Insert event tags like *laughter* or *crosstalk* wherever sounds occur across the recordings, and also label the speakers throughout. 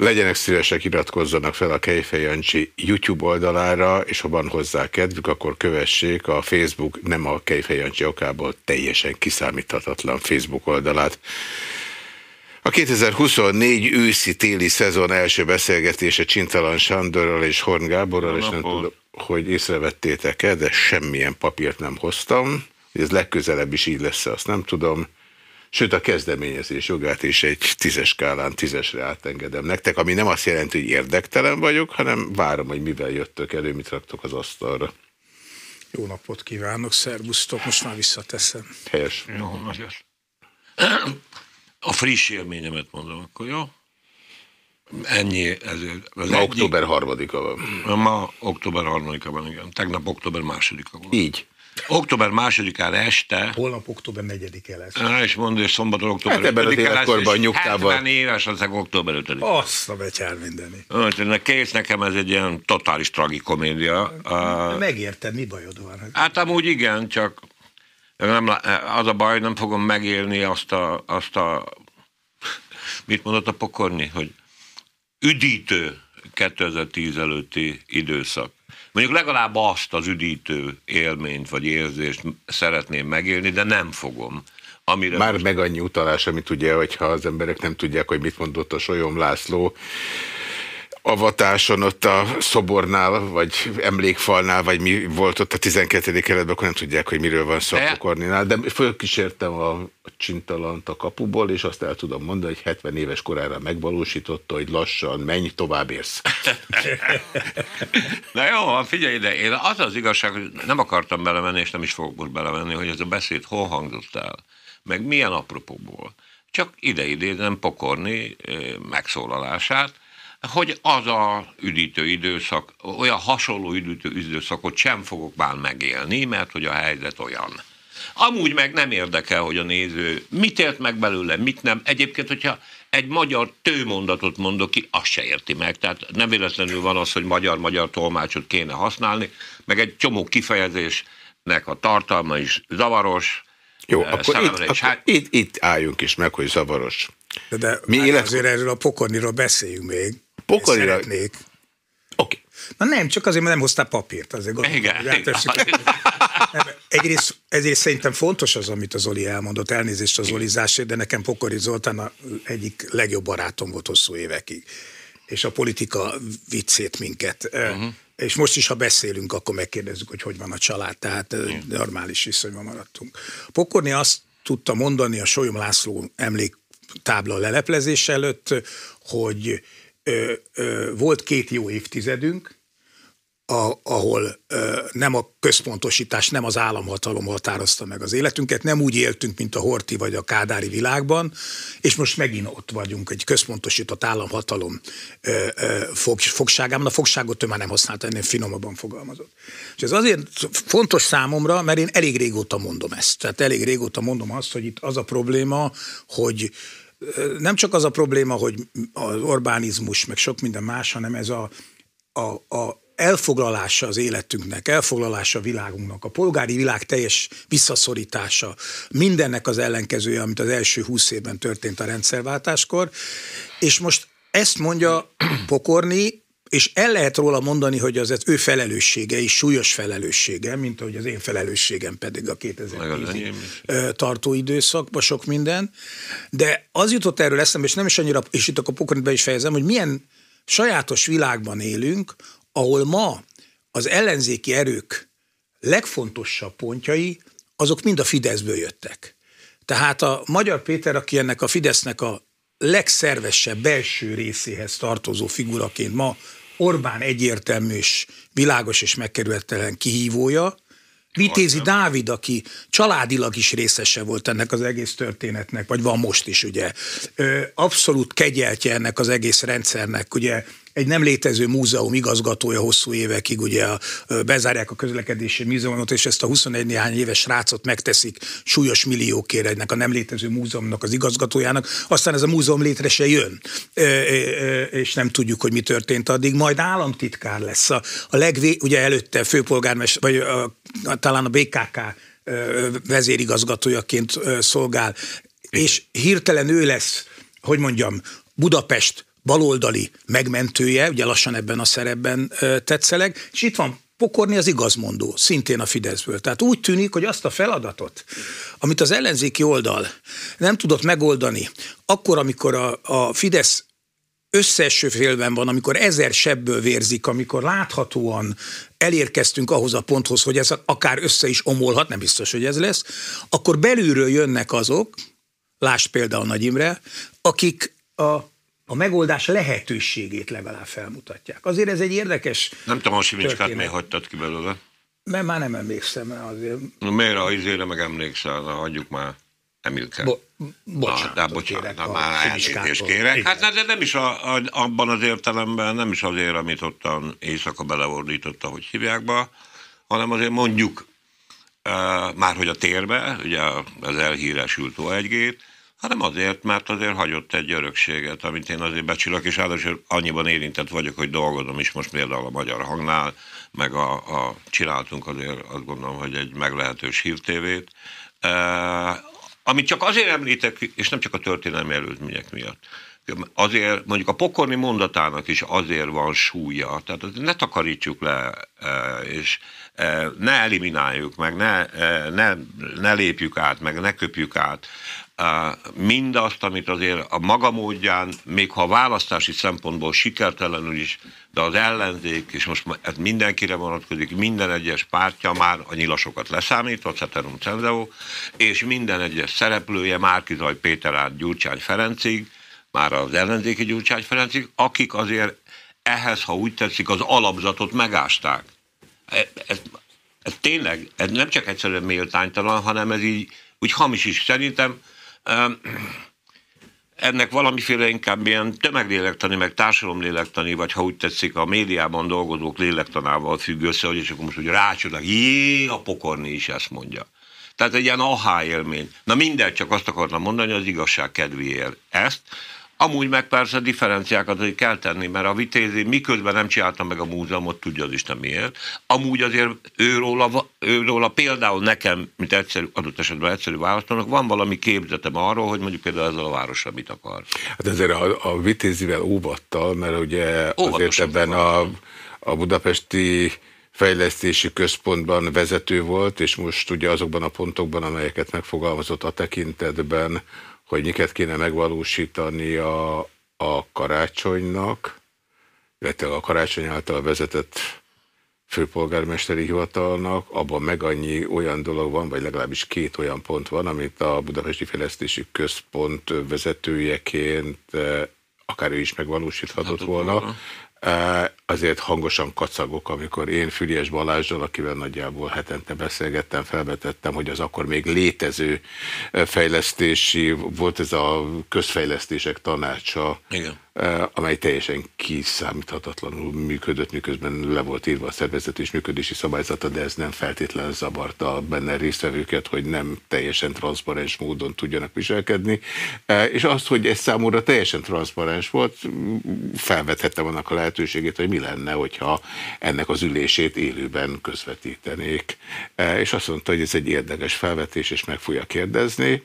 Speaker 1: Legyenek szívesek, iratkozzanak fel a Kejfej Jancsi YouTube oldalára, és ha van hozzá kedvük, akkor kövessék a Facebook, nem a Kejfej Jancsi okából teljesen kiszámíthatatlan Facebook oldalát. A 2024 őszi-téli szezon első beszélgetése Csintalan Sándorral és Horn Gáborral, és nem tudom, hogy észrevettétek-e, de semmilyen papírt nem hoztam. Ez legközelebb is így lesz, azt nem tudom. Sőt, a kezdeményezés jogát is egy tízes skálán tízesre átengedem nektek, ami nem azt jelenti, hogy érdektelen vagyok, hanem várom, hogy mivel jöttök elő, mit raktok az asztalra.
Speaker 2: Jó napot kívánok, szervusztok, most már visszateszem.
Speaker 1: Helyes.
Speaker 3: Jó, nagyon. A friss élményemet mondom, akkor jó? Ennyi ezért.
Speaker 1: Az ma október harmadika van.
Speaker 3: Ma október harmadika van, igen. Tegnap október másodika van.
Speaker 1: Így.
Speaker 3: Október másodikán este.
Speaker 2: Holnap október negyedike lesz.
Speaker 3: Na, és mondja, hogy szombaton október
Speaker 1: hát ebben az életkorban nyugtában.
Speaker 3: 70 éves, az október 5
Speaker 2: Azt a becsár mindeni.
Speaker 3: Kész nekem ez egy ilyen totális tragikomédia.
Speaker 2: Megérted, mi bajod van?
Speaker 3: Hát amúgy igen, csak nem, az a baj, nem fogom megélni azt a, azt a mit mondott a pokorni, hogy üdítő 2010 előtti időszak. Mondjuk legalább azt az üdítő élményt vagy érzést szeretném megélni, de nem fogom.
Speaker 1: Amire Már most... meg annyi utalás, amit ugye, hogyha az emberek nem tudják, hogy mit mondott a Solyom László, avatáson ott a szobornál, vagy emlékfalnál, vagy mi volt ott a 12. keletben, akkor nem tudják, hogy miről van szó a Korninál, de fölkísértem a csintalant a kapuból, és azt el tudom mondani, hogy 70 éves korára megvalósította, hogy lassan menj, tovább érsz. *laughs*
Speaker 3: Na jó, figyelj ide, én az az igazság, hogy nem akartam belemenni, és nem is fogok most belemenni, hogy ez a beszéd hol hangzott el, meg milyen apropóból. Csak ide-ide nem pokorni megszólalását, hogy az a üdítő időszak, olyan hasonló üdítő időszakot sem fogok már megélni, mert hogy a helyzet olyan. Amúgy meg nem érdekel, hogy a néző mit ért meg belőle, mit nem. Egyébként, hogyha egy magyar tőmondatot mondok ki, azt se érti meg. Tehát nem véletlenül van az, hogy magyar-magyar tolmácsot kéne használni, meg egy csomó kifejezésnek a tartalma is zavaros.
Speaker 1: Jó, akkor, itt, akkor hát... itt, itt álljunk is meg, hogy zavaros.
Speaker 2: De, de Mi élet... azért erről a pokorniról beszéljünk még.
Speaker 1: Pokorira... Szeretnék. Oké.
Speaker 2: Okay. Na nem, csak azért, mert nem hoztál papírt. Azért gondolom, igen, igen. *laughs* Egyrészt, egyrészt szerintem fontos az, amit az Zoli elmondott, elnézést az Zolizásért, de nekem Pokori Zoltán a egyik legjobb barátom volt hosszú évekig. És a politika viccét minket. Uh-huh. És most is, ha beszélünk, akkor megkérdezzük, hogy hogy van a család. Tehát uh-huh. normális viszonyban maradtunk. Pokorni azt tudta mondani a Solyom László emléktábla leleplezés előtt, hogy ö, ö, volt két jó évtizedünk, a, ahol ö, nem a központosítás, nem az államhatalom határozta meg az életünket, nem úgy éltünk, mint a Horti vagy a Kádári világban, és most megint ott vagyunk egy központosított államhatalom ö, ö, fog, fogságában. A fogságot ő már nem használta, ennél finomabban fogalmazott. És ez azért fontos számomra, mert én elég régóta mondom ezt. Tehát elég régóta mondom azt, hogy itt az a probléma, hogy nem csak az a probléma, hogy az Orbánizmus, meg sok minden más, hanem ez a, a, a elfoglalása az életünknek, elfoglalása a világunknak, a polgári világ teljes visszaszorítása, mindennek az ellenkezője, amit az első húsz évben történt a rendszerváltáskor, és most ezt mondja Pokorni, és el lehet róla mondani, hogy az, az ő felelőssége is súlyos felelőssége, mint ahogy az én felelősségem pedig a 2010 tartó időszakban sok minden. De az jutott erről eszembe, és nem is annyira, és itt akkor be is fejezem, hogy milyen sajátos világban élünk, ahol ma az ellenzéki erők legfontosabb pontjai, azok mind a Fideszből jöttek. Tehát a Magyar Péter, aki ennek a Fidesznek a legszervesebb belső részéhez tartozó figuraként ma Orbán egyértelmű és világos és megkerülhetetlen kihívója, Vitézi Dávid, aki családilag is részese volt ennek az egész történetnek, vagy van most is, ugye, abszolút kegyeltje ennek az egész rendszernek, ugye egy nem létező múzeum igazgatója hosszú évekig, ugye a, bezárják a közlekedési múzeumot, és ezt a 21 néhány éves rácot megteszik súlyos milliókért ennek a nem létező múzeumnak az igazgatójának, aztán ez a múzeum létre se jön, és nem tudjuk, hogy mi történt addig, majd államtitkár lesz. A, a legvé, ugye előtte főpolgármester, vagy a, talán a BKK vezérigazgatójaként szolgál, és hirtelen ő lesz, hogy mondjam, Budapest baloldali megmentője, ugye lassan ebben a szerepben tetszeleg, és itt van Pokorni az igazmondó, szintén a Fideszből. Tehát úgy tűnik, hogy azt a feladatot, amit az ellenzéki oldal nem tudott megoldani, akkor, amikor a, a Fidesz összeeső félben van, amikor ezer sebből vérzik, amikor láthatóan elérkeztünk ahhoz a ponthoz, hogy ez akár össze is omolhat, nem biztos, hogy ez lesz, akkor belülről jönnek azok, lásd például Nagy Imre, akik a a megoldás lehetőségét legalább felmutatják. Azért ez egy érdekes
Speaker 3: Nem tudom, a Simicskát miért hagytad ki belőle?
Speaker 2: Mert már nem emlékszem azért.
Speaker 3: Na, miért a izére meg emlékszel? Na, hagyjuk már. Emilke. Bo-
Speaker 2: bocsánat,
Speaker 3: na, de bocsánat, na, már elnézést kérek. Hát de nem is a, a, abban az értelemben, nem is azért, amit ottan éjszaka beleordította, hogy hívják be, hanem azért mondjuk, uh, már hogy a térbe, ugye az elhíresült o 1 hanem azért, mert azért hagyott egy örökséget, amit én azért becsülök, és ráadásul annyiban érintett vagyok, hogy dolgozom is most például a Magyar Hangnál, meg a, a csináltunk azért azt gondolom, hogy egy meglehetős hírtévét, e, amit csak azért említek, és nem csak a történelmi előzmények miatt, azért mondjuk a pokorni mondatának is azért van súlya, tehát ne takarítsuk le, e, és e, ne elimináljuk meg, ne, e, ne, ne lépjük át, meg ne köpjük át mindazt, amit azért a maga módján, még ha a választási szempontból sikertelenül is, de az ellenzék, és most ez mindenkire vonatkozik, minden egyes pártja már a nyilasokat leszámítva, Ceterum Cenzeo, és minden egyes szereplője, Márkizaj Péter át Gyurcsány Ferencig, már az ellenzéki Gyurcsány Ferencig, akik azért ehhez, ha úgy tetszik, az alapzatot megásták. Ez, ez, ez tényleg, ez nem csak egyszerűen méltánytalan, hanem ez így úgy hamis is. Szerintem ennek valamiféle inkább ilyen tömeglélektani, meg társadalomlélektani, vagy ha úgy tetszik, a médiában dolgozók lélektanával függ össze, hogy és akkor most úgy rácsodnak, jé, a pokorni is ezt mondja. Tehát egy ilyen ahá élmény. Na mindegy, csak azt akartam mondani, az igazság kedvéért ezt. Amúgy meg persze differenciákat hogy kell tenni, mert a vitézi miközben nem csináltam meg a múzeumot, tudja az Isten miért. Amúgy azért őróla, őróla például nekem, mint egyszerű, adott esetben egyszerű választónak, van valami képzetem arról, hogy mondjuk például ezzel a városra mit akar.
Speaker 1: Hát ezért a, a vitézivel óvattal, mert ugye azért ebben a, a budapesti fejlesztési központban vezető volt, és most ugye azokban a pontokban, amelyeket megfogalmazott a tekintetben, hogy miket kéne megvalósítani a, a karácsonynak, illetve a karácsony által vezetett főpolgármesteri hivatalnak, abban meg annyi olyan dolog van, vagy legalábbis két olyan pont van, amit a Budapesti Fejlesztési Központ vezetőjeként eh, akár ő is megvalósíthatott volna, azért hangosan kacagok, amikor én Füriás Balázsral, akivel nagyjából hetente beszélgettem, felvetettem, hogy az akkor még létező fejlesztési, volt ez a közfejlesztések tanácsa, Igen. Amely teljesen kiszámíthatatlanul működött, miközben le volt írva a szervezet és működési szabályzata, de ez nem feltétlenül zavarta benne résztvevőket, hogy nem teljesen transzparens módon tudjanak viselkedni. És az, hogy ez számomra teljesen transzparens volt, felvethettem annak a lehetőségét, hogy mi lenne, hogyha ennek az ülését élőben közvetítenék. E, és azt mondta, hogy ez egy érdekes felvetés, és meg fogja kérdezni.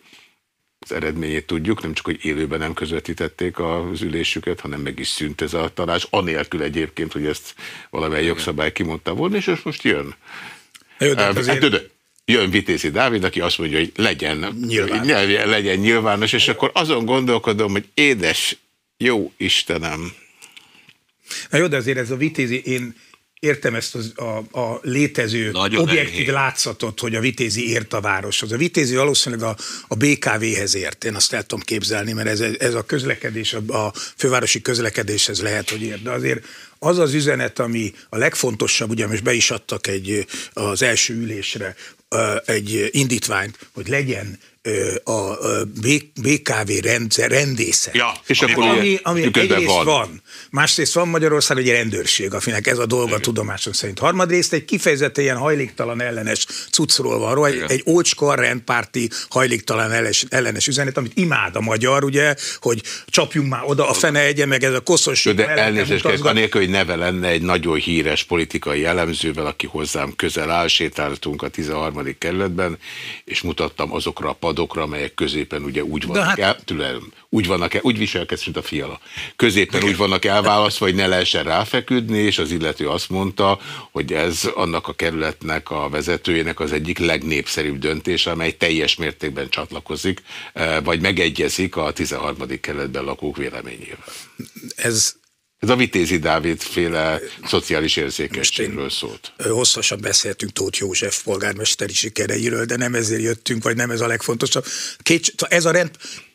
Speaker 1: Az eredményét tudjuk, nem csak, hogy élőben nem közvetítették az ülésüket, hanem meg is szűnt ez a tanács, anélkül egyébként, hogy ezt valamely jogszabály kimondta volna, és most jön. Jó, de azért... hát, jön Vitézi Dávid, aki azt mondja, hogy legyen nyilvános, legyen nyilvános és akkor azon gondolkodom, hogy édes, jó Istenem,
Speaker 2: Na jó, de azért ez a vitézi, én értem ezt az, a, a létező Nagyon objektív enyhén. látszatot, hogy a vitézi ért a városhoz. A vitézi valószínűleg a, a BKV-hez ért, én azt el tudom képzelni, mert ez, ez a közlekedés, a, a fővárosi közlekedéshez lehet, hogy ért. De azért az az üzenet, ami a legfontosabb, ugye most be is adtak egy, az első ülésre egy indítványt, hogy legyen a BKV rendszer rendészet.
Speaker 3: Ja,
Speaker 2: és akkor ami, ami egyrészt van. van. Másrészt van Magyarország egy rendőrség, akinek ez a dolga Igen. tudomásom szerint. Harmadrészt egy kifejezetten ilyen hajléktalan ellenes cuccról van róla, egy, egy ócska rendpárti hajléktalan ellenes, ellenes üzenet, amit imád a magyar, ugye, hogy csapjunk már oda, a fene egye meg ez a koszos.
Speaker 1: De elnézést, anélkül, hogy neve lenne egy nagyon híres politikai jellemzővel, aki hozzám közel áll, sétáltunk a 13. kerületben, és mutattam azokra a padokra, amelyek középen ugye úgy vannak, hát... el, tőlem, úgy, vannak el, úgy viselkedsz, mint a fiala. Középen úgy vannak elválasztva, hogy ne lehessen ráfeküdni, és az illető azt mondta, hogy ez annak a kerületnek a vezetőjének az egyik legnépszerűbb döntés, amely teljes mértékben csatlakozik, eh, vagy megegyezik a 13. kerületben lakók véleményével.
Speaker 2: Ez
Speaker 1: ez a Vitézi Dávid féle szociális érzékenységről szólt.
Speaker 2: Hosszasan beszéltünk Tóth József polgármesteri sikereiről, de nem ezért jöttünk, vagy nem ez a legfontosabb. Két, ez a rend,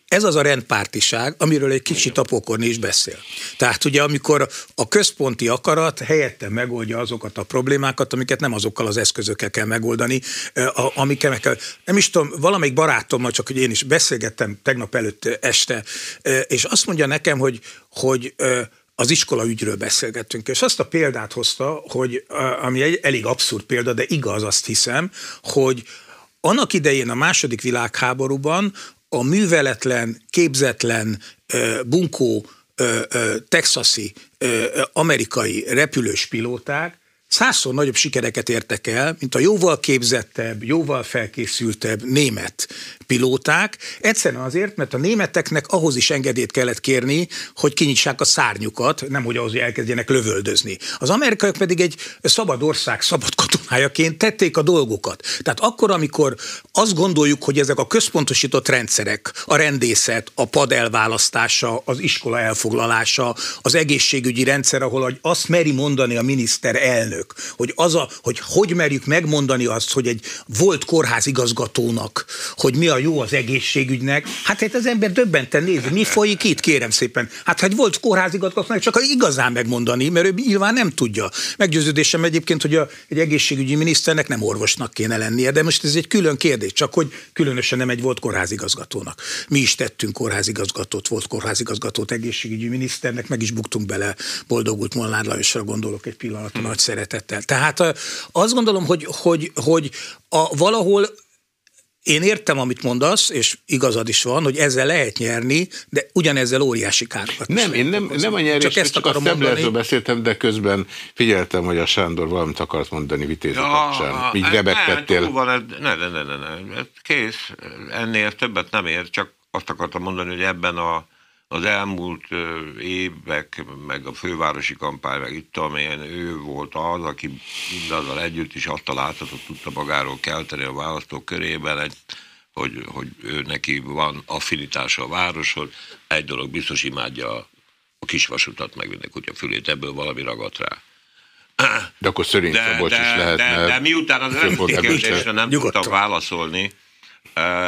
Speaker 2: ez az a rendpártiság, amiről egy kicsit a pokorni is beszél. Tehát ugye amikor a központi akarat helyette megoldja azokat a problémákat, amiket nem azokkal az eszközökkel kell megoldani, amikkel meg kell. Nem is tudom, valamelyik barátommal, csak hogy én is beszélgettem tegnap előtt este, és azt mondja nekem, hogy, hogy az iskola ügyről beszélgettünk, és azt a példát hozta, hogy ami egy elég abszurd példa, de igaz, azt hiszem, hogy annak idején a második világháborúban a műveletlen, képzetlen, bunkó, texasi, amerikai repülős pilóták százszor nagyobb sikereket értek el, mint a jóval képzettebb, jóval felkészültebb német pilóták, egyszerűen azért, mert a németeknek ahhoz is engedélyt kellett kérni, hogy kinyitsák a szárnyukat, nem hogy ahhoz, hogy elkezdjenek lövöldözni. Az amerikaiak pedig egy szabad ország szabad katonájaként tették a dolgokat. Tehát akkor, amikor azt gondoljuk, hogy ezek a központosított rendszerek, a rendészet, a pad elválasztása, az iskola elfoglalása, az egészségügyi rendszer, ahol azt meri mondani a miniszter elnök, hogy az a, hogy hogy merjük megmondani azt, hogy egy volt kórházigazgatónak, hogy mi a jó az egészségügynek. Hát hát az ember döbbenten nézi, mi folyik itt, kérem szépen. Hát hogy volt kórházigazgatónak, csak igazán megmondani, mert ő nyilván nem tudja. Meggyőződésem egyébként, hogy a, egy egészségügyi miniszternek nem orvosnak kéne lennie, de most ez egy külön kérdés, csak hogy különösen nem egy volt kórházigazgatónak. Mi is tettünk kórházigazgatót, volt kórházigazgatót egészségügyi miniszternek, meg is buktunk bele, boldogult Molnár Lajosra gondolok egy pillanatra hmm. nagy szeretettel. Tehát azt gondolom, hogy, hogy, hogy a, valahol én értem, amit mondasz, és igazad is van, hogy ezzel lehet nyerni, de ugyanezzel óriási károkat
Speaker 1: Nem, én nem, nem a nyerés, csak, ezt csak a szemléletről beszéltem, de közben figyeltem, hogy a Sándor valamit akart mondani vitézi ja, kapcsán. Így rebegtettél.
Speaker 3: Ne, ne, ne, ne, ne, ne, kész, ennél többet nem ér, csak azt akartam mondani, hogy ebben a az elmúlt évek, meg a fővárosi kampány, meg itt, amelyen ő volt az, aki mindazzal együtt is azt a látszatot tudta magáról kelteni a választók körében, egy, hogy, hogy ő neki van affinitása a városhoz. Egy dolog biztos imádja a kisvasutat, meg minden kutya fülét, ebből valami ragadt rá.
Speaker 1: De akkor Szörény de, Szabolcs de, is lehetne.
Speaker 3: De, de miután az kérdésre nem tudtak válaszolni,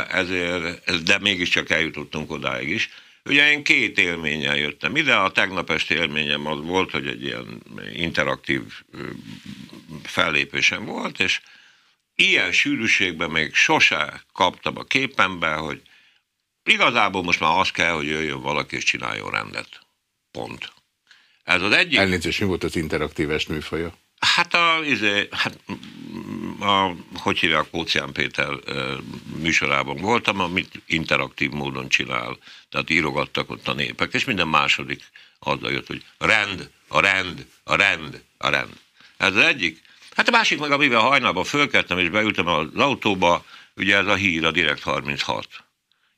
Speaker 3: ezért, de mégiscsak eljutottunk odáig is, Ugye én két élménnyel jöttem ide, a tegnap esti élményem az volt, hogy egy ilyen interaktív fellépésem volt, és ilyen sűrűségben még sose kaptam a képembe, hogy igazából most már az kell, hogy jöjjön valaki és csináljon rendet. Pont.
Speaker 1: Ez az egyik... Elnézést, mi volt az interaktív műfaja?
Speaker 3: Hát a, izé, hát a, hogy hívják, Kócián Péter műsorában voltam, amit interaktív módon csinál. Tehát írogattak ott a népek, és minden második azzal jött, hogy rend, a rend, a rend, a rend. Ez az egyik. Hát a másik meg, amivel hajnalban fölkeltem és beültem az autóba, ugye ez a hír, a Direkt 36.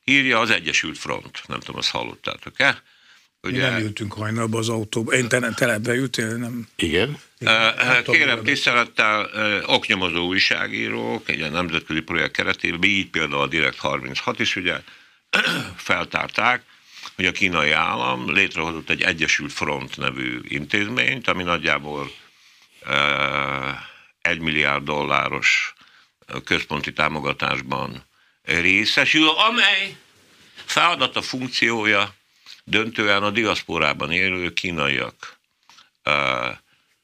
Speaker 3: Hírja az Egyesült Front, nem tudom, azt hallottátok-e?
Speaker 2: Ugye, nem ültünk hajnalba az autóba. Én te, te ültél, nem?
Speaker 1: Igen.
Speaker 3: Uh, kérem tisztelettel, oknyomozó újságírók, egy nemzetközi projekt keretében, így például a Direkt 36 is ugye *clears throat* feltárták, hogy a kínai állam létrehozott egy Egyesült Front nevű intézményt, ami nagyjából egy milliárd dolláros központi támogatásban részesül, amely feladata, funkciója döntően a diaszporában élő kínaiak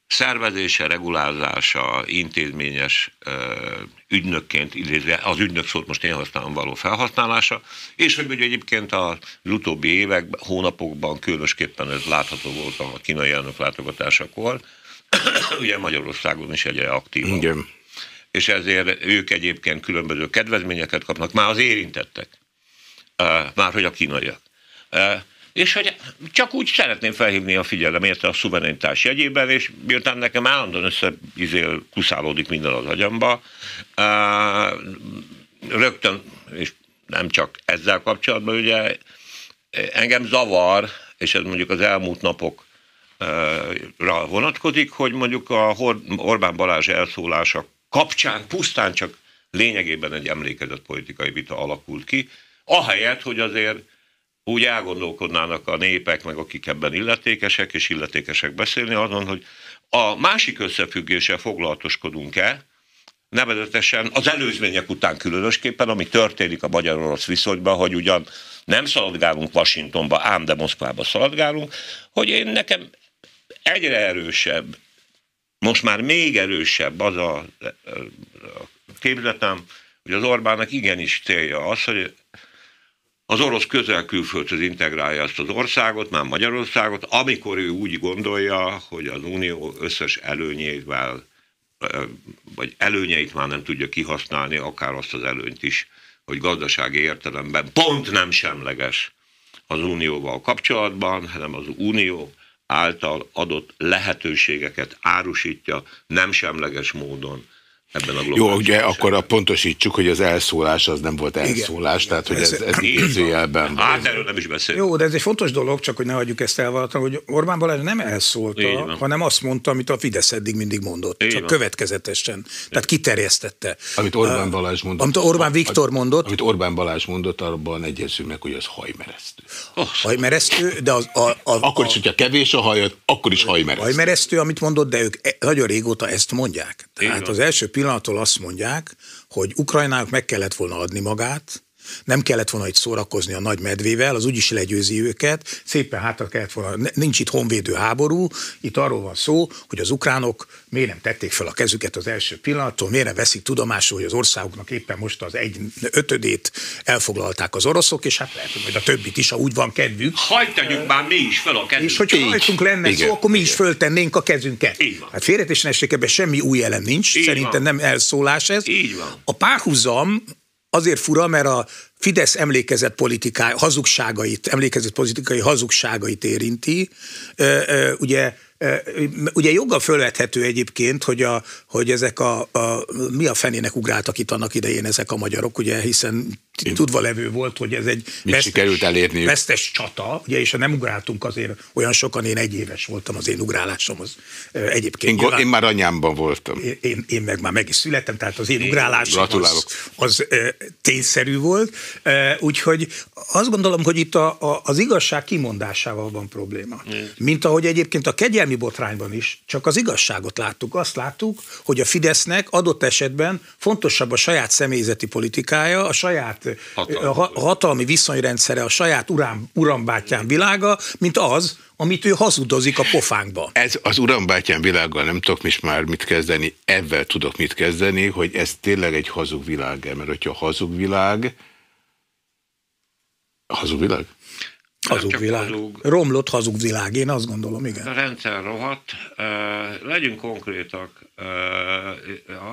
Speaker 3: szervezése, regulázása, intézményes ügynökként, illetve az ügynök szót most én használom való felhasználása, és hogy ugye egyébként az utóbbi évek, hónapokban különösképpen ez látható volt a kínai elnök látogatásakor, *coughs* ugye Magyarországon is egyre aktív. Igen. És ezért ők egyébként különböző kedvezményeket kapnak, már az érintettek, már hogy a kínaiak. És hogy csak úgy szeretném felhívni a figyelmét a szuverenitás jegyében, és miután nekem állandóan összeizél, kuszálódik minden az agyamba, rögtön, és nem csak ezzel kapcsolatban, ugye engem zavar, és ez mondjuk az elmúlt napok vonatkozik, hogy mondjuk a Orbán Balázs elszólása kapcsán pusztán csak lényegében egy emlékezett politikai vita alakult ki, ahelyett, hogy azért úgy elgondolkodnának a népek, meg akik ebben illetékesek, és illetékesek beszélni azon, hogy a másik összefüggéssel foglalatoskodunk-e, nevezetesen az előzmények után különösképpen, ami történik a magyar-orosz viszonyban, hogy ugyan nem szaladgálunk Washingtonba, ám de Moszkvába szaladgálunk, hogy én nekem egyre erősebb, most már még erősebb az a, a képzetem, hogy az Orbánnak igenis célja az, hogy az orosz közel külföldhöz integrálja ezt az országot, már Magyarországot, amikor ő úgy gondolja, hogy az Unió összes előnyével, vagy előnyeit már nem tudja kihasználni, akár azt az előnyt is, hogy gazdasági értelemben pont nem semleges az Unióval kapcsolatban, hanem az Unió által adott lehetőségeket árusítja nem semleges módon ebben a
Speaker 1: Jó, ugye akkor a pontosítsuk, hogy az elszólás az nem volt elszólás, Igen, tehát hogy ez, ez idézőjelben
Speaker 3: Hát erről nem is beszélünk.
Speaker 2: Jó, de ez egy fontos dolog, csak hogy ne hagyjuk ezt elvalatlan, hogy Orbán Balázs nem elszólta, hanem azt mondta, amit a Fidesz eddig mindig mondott, Így csak van. következetesen. Tehát kiterjesztette.
Speaker 1: Amit Orbán Balázs mondott.
Speaker 2: Amit Orbán Viktor mondott.
Speaker 1: Amit Orbán Balázs mondott, abban egyezünk meg, hogy az hajmeresztő.
Speaker 2: Oh. Hajmeresztő, de az... A, a,
Speaker 1: akkor is, hogyha kevés a hajat, akkor is hajmeresztő.
Speaker 2: Hajmeresztő, amit mondott, de ők e- nagyon régóta ezt mondják. Tehát az első pillanattól azt mondják, hogy Ukrajnának meg kellett volna adni magát, nem kellett volna itt szórakozni a nagy medvével, az úgyis legyőzi őket, szépen hátra kellett volna, nincs itt honvédő háború, itt arról van szó, hogy az ukránok miért nem tették fel a kezüket az első pillanattól, miért nem veszik tudomásul, hogy az országoknak éppen most az egy ötödét elfoglalták az oroszok, és hát lehet, hogy majd a többit is, ha úgy van kedvük.
Speaker 3: Hajtjuk már mi is fel a kezünket.
Speaker 2: És hogyha hajtunk lenne Igen. szó, akkor mi is föltennénk a kezünket. Így van. Hát félretésen ebben semmi új elem nincs, Így szerintem van. nem elszólás ez.
Speaker 3: Így van.
Speaker 2: A párhuzam azért fura, mert a Fidesz emlékezett politikai hazugságait, emlékezett politikai hazugságait érinti. Ugye Ugye joggal fölvethető egyébként, hogy, a, hogy ezek a, a, mi a fenének ugráltak itt annak idején ezek a magyarok, ugye, hiszen tudva levő volt, hogy ez egy
Speaker 1: vesztes, elérni?
Speaker 2: vesztes csata, ugye, és ha nem ugráltunk azért olyan sokan, én egy éves voltam az én ugrálásom, az egyébként.
Speaker 1: Én, nyilván, én már anyámban voltam.
Speaker 2: Én, én, meg már meg is születtem, tehát az én ugrálásom az, az tényszerű volt, úgyhogy azt gondolom, hogy itt a, a, az igazság kimondásával van probléma. Mint ahogy egyébként a kegyelmi botrányban is, csak az igazságot láttuk. Azt láttuk, hogy a Fidesznek adott esetben fontosabb a saját személyzeti politikája, a saját hatalmi, hatalmi viszonyrendszere, a saját urám, urambátyám világa, mint az, amit ő hazudozik a pofánkba.
Speaker 1: Ez az urambátyám világgal nem tudok is már mit kezdeni, ebben tudok mit kezdeni, hogy ez tényleg egy hazug világ, mert hogyha hazug világ, hazug világ?
Speaker 2: Hazug világ. Hazug. Romlott hazug világ, én azt gondolom, igen.
Speaker 3: A rendszer rohadt. Legyünk konkrétak.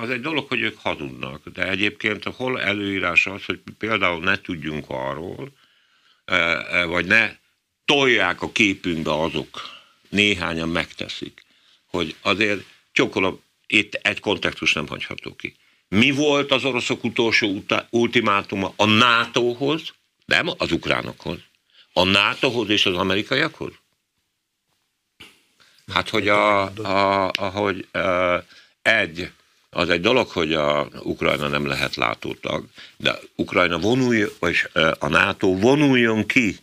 Speaker 3: Az egy dolog, hogy ők hazudnak, de egyébként a hol előírás az, hogy például ne tudjunk arról, vagy ne tolják a képünkbe azok, néhányan megteszik, hogy azért csokolom, itt egy kontextus nem hagyható ki. Mi volt az oroszok utolsó ultimátuma a NATO-hoz, nem az ukránokhoz, a NATO-hoz és az amerikaiakhoz? Hát, hogy a, a, ahogy a, egy, az egy dolog, hogy a Ukrajna nem lehet látótag, de Ukrajna vonuljon, vagy a NATO vonuljon ki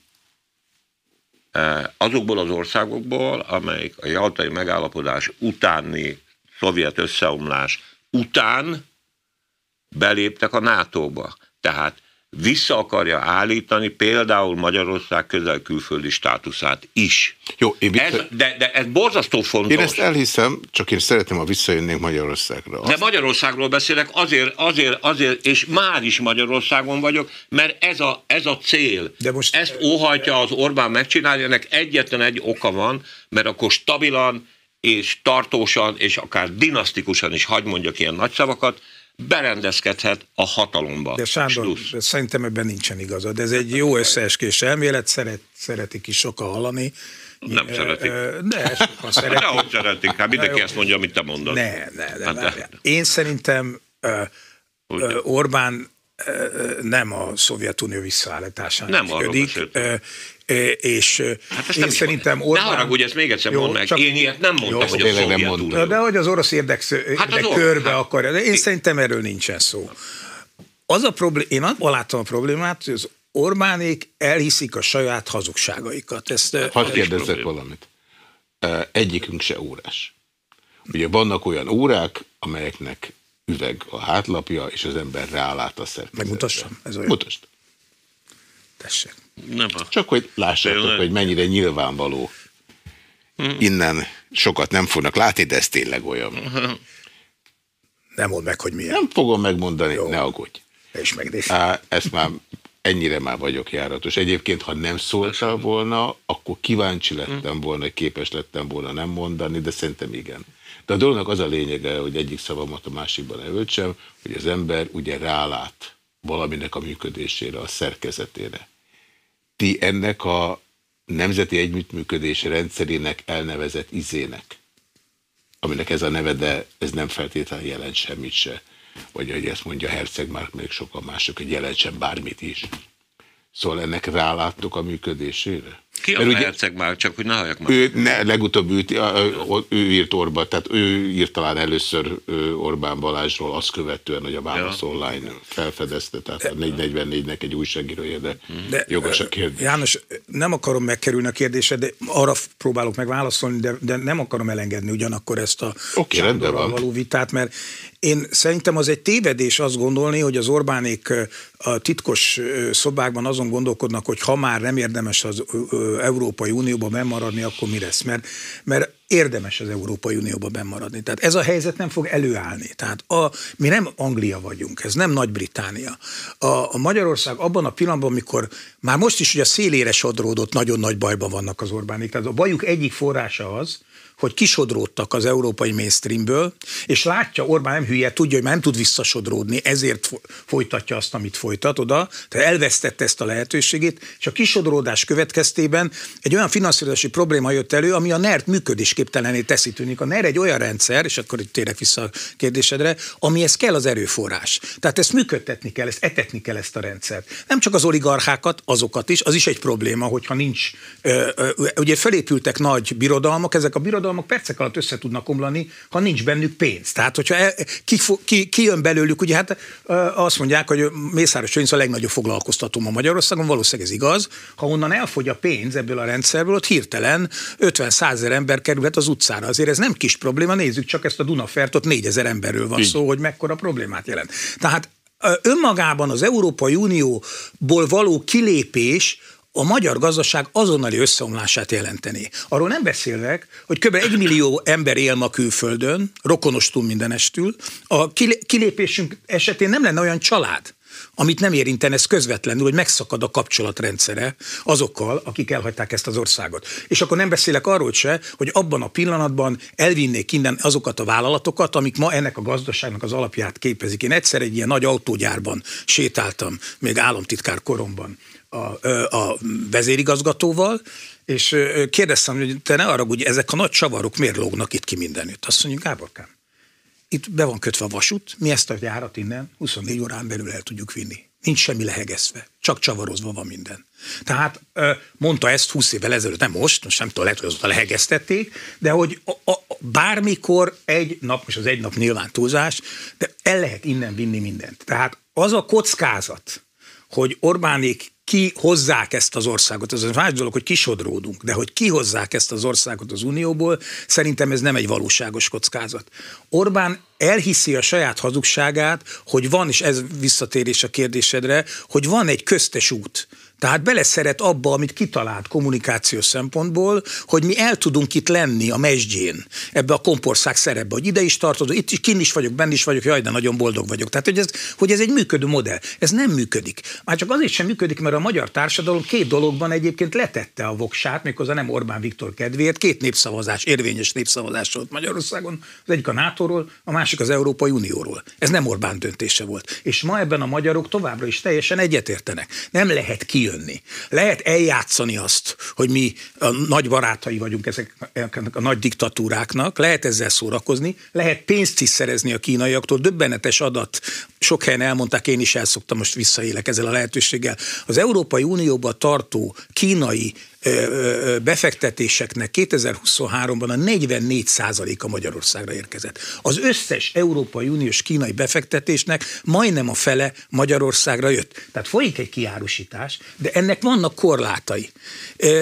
Speaker 3: azokból az országokból, amelyik a jaltai megállapodás utáni szovjet összeomlás után beléptek a NATO-ba. Tehát vissza akarja állítani például Magyarország közel külföldi státuszát is.
Speaker 1: Jó, én
Speaker 3: ez, de, de ez borzasztó fontos.
Speaker 1: Én ezt elhiszem, csak én szeretném, ha visszajönnénk Magyarországra.
Speaker 3: Azt... De Magyarországról beszélek azért, azért, azért, és már is Magyarországon vagyok, mert ez a, ez a cél. De most... Ezt óhajtja az Orbán megcsinálni, ennek egyetlen egy oka van, mert akkor stabilan és tartósan, és akár dinasztikusan is, hagy mondjak ilyen nagy szavakat, berendezkedhet a hatalomba.
Speaker 2: De Sándor, de szerintem ebben nincsen igazad. Ez egy jó összeeskés elmélet, szeret, szeretik is sokan hallani.
Speaker 3: Nem szeretik.
Speaker 2: De sokan szeretik. De
Speaker 3: hogy szeretik? Hát mindenki ezt mondja, amit te mondod.
Speaker 2: Ne, ne, ne. Hát de. Én szerintem uh, Orbán nem a Szovjetunió visszaállításán nem működik. És hát én szerintem
Speaker 3: Orbán... Ne haragudj, ezt még egyszer mondd meg. Csak... Én ilyet nem mondtam, jó, hogy a Szovjetunió.
Speaker 2: De hogy az orosz érdek, hát az körbe hát... akarja. De én én szerintem erről nincsen szó. Az a problém, én abban látom a problémát, hogy az Orbánék elhiszik a saját hazugságaikat. Ezt,
Speaker 1: Hadd kérdezzek valamit. Egyikünk se órás. Ugye vannak olyan órák, amelyeknek üveg a hátlapja, és az ember rálát a szerkezetre.
Speaker 2: Megmutassam?
Speaker 1: Ez olyan. Mutasd.
Speaker 2: Tessék.
Speaker 1: Nem Csak hogy lássátok, hogy mennyire nyilvánvaló. Hm. Innen sokat nem fognak látni, de ez tényleg olyan.
Speaker 2: Nem mond meg, hogy milyen.
Speaker 1: Nem fogom megmondani, Jó. ne aggódj.
Speaker 2: És megnéz.
Speaker 1: Ezt már ennyire már vagyok járatos. Egyébként, ha nem szóltál volna, akkor kíváncsi lettem volna, hogy képes lettem volna nem mondani, de szerintem igen. De a dolognak az a lényege, hogy egyik szavamat a másikban elöltsem, hogy az ember ugye rálát valaminek a működésére, a szerkezetére. Ti ennek a nemzeti együttműködés rendszerének elnevezett izének, aminek ez a neve, de ez nem feltétlenül jelent semmit se, vagy hogy ezt mondja Herceg már még sokan mások, hogy jelentsen bármit is. Szóval ennek ráláttok a működésére?
Speaker 3: Ki a herceg már, csak hogy ne halljak
Speaker 1: már. Ő, ne, legutóbb ő, ő írt Orbán, tehát ő írt talán először Orbán Balázsról, azt követően, hogy a Válasz ja. Online felfedezte, tehát a 444-nek egy újságírója, de, de jogos a kérdés.
Speaker 2: János, nem akarom megkerülni a kérdésed, de arra próbálok megválaszolni, de, de nem akarom elengedni ugyanakkor ezt a
Speaker 1: okay,
Speaker 2: való vitát, mert én szerintem az egy tévedés azt gondolni, hogy az Orbánék a titkos szobákban azon gondolkodnak, hogy ha már nem érdemes az Európai Unióba bemaradni, akkor mi lesz? Mert, mert érdemes az Európai Unióba bemaradni. Tehát ez a helyzet nem fog előállni. Tehát a, mi nem Anglia vagyunk, ez nem Nagy-Británia. A, a Magyarország abban a pillanatban, amikor már most is ugye a szélére sodródott, nagyon nagy bajban vannak az Orbánik. Tehát a bajuk egyik forrása az, hogy kisodródtak az európai mainstreamből, és látja, Orbán nem hülye, tudja, hogy már nem tud visszasodródni, ezért folytatja azt, amit folytat oda, tehát elvesztette ezt a lehetőségét, és a kisodródás következtében egy olyan finanszírozási probléma jött elő, ami a NERT működésképtelené teszi tűnik. A NER egy olyan rendszer, és akkor itt térek vissza a kérdésedre, amihez kell az erőforrás. Tehát ezt működtetni kell, ezt etetni kell ezt a rendszert. Nem csak az oligarchákat, azokat is, az is egy probléma, hogyha nincs, ugye felépültek nagy birodalmak, ezek a birodalmak birodalmak percek alatt össze tudnak omlani, ha nincs bennük pénz. Tehát, hogyha el, ki, ki, ki jön belőlük, ugye hát azt mondják, hogy Mészáros Lőrinc a legnagyobb foglalkoztató ma Magyarországon, valószínűleg ez igaz. Ha onnan elfogy a pénz ebből a rendszerből, ott hirtelen 50 százer ember kerülhet az utcára. Azért ez nem kis probléma, nézzük csak ezt a Dunafert, ott 4000 emberről van Így. szó, hogy mekkora problémát jelent. Tehát önmagában az Európai Unióból való kilépés a magyar gazdaság azonnali összeomlását jelenteni. Arról nem beszélek, hogy kb. egy millió ember él ma külföldön, rokonostul mindenestül. A kilépésünk esetén nem lenne olyan család, amit nem érintene ez közvetlenül, hogy megszakad a kapcsolatrendszere azokkal, akik elhagyták ezt az országot. És akkor nem beszélek arról se, hogy abban a pillanatban elvinnék innen azokat a vállalatokat, amik ma ennek a gazdaságnak az alapját képezik. Én egyszer egy ilyen nagy autógyárban sétáltam, még államtitkár koromban a, a vezérigazgatóval, és kérdeztem, hogy te ne arra, hogy ezek a nagy csavarok miért lógnak itt ki mindenütt. Azt mondjuk, Gáborkám, itt be van kötve a vasút, mi ezt a járat innen 24 órán belül el tudjuk vinni. Nincs semmi lehegeszve, csak csavarozva van minden. Tehát mondta ezt 20 évvel ezelőtt, nem most, most nem tudom, lehet, hogy azóta lehegeztették, de hogy a, a, bármikor egy nap, most az egy nap nyilván túlzás, de el lehet innen vinni mindent. Tehát az a kockázat, hogy Orbánék ki hozzák ezt az országot. Ez más dolog, hogy kisodródunk, de hogy kihozzák ezt az országot az Unióból, szerintem ez nem egy valóságos kockázat. Orbán elhiszi a saját hazugságát, hogy van, és ez visszatérés a kérdésedre, hogy van egy köztes út tehát beleszeret abba, amit kitalált kommunikációs szempontból, hogy mi el tudunk itt lenni a mesdjén, ebbe a kompország szerepbe, hogy ide is tartozom, itt is kinn is vagyok, benne is vagyok, jaj, de nagyon boldog vagyok. Tehát, hogy ez, hogy ez egy működő modell. Ez nem működik. Már csak azért sem működik, mert a magyar társadalom két dologban egyébként letette a voksát, méghozzá nem Orbán Viktor kedvéért, két népszavazás, érvényes népszavazás volt Magyarországon, az egyik a NATO-ról, a másik az Európai Unióról. Ez nem Orbán döntése volt. És ma ebben a magyarok továbbra is teljesen egyetértenek. Nem lehet kijönni eldönni. Lehet eljátszani azt, hogy mi a nagy barátai vagyunk ezeknek a nagy diktatúráknak, lehet ezzel szórakozni, lehet pénzt is szerezni a kínaiaktól, döbbenetes adat, sok helyen elmondták, én is elszoktam, most visszaélek ezzel a lehetőséggel. Az Európai Unióba tartó kínai befektetéseknek 2023-ban a 44% a Magyarországra érkezett. Az összes Európai Uniós kínai befektetésnek majdnem a fele Magyarországra jött. Tehát folyik egy kiárusítás, de ennek vannak korlátai.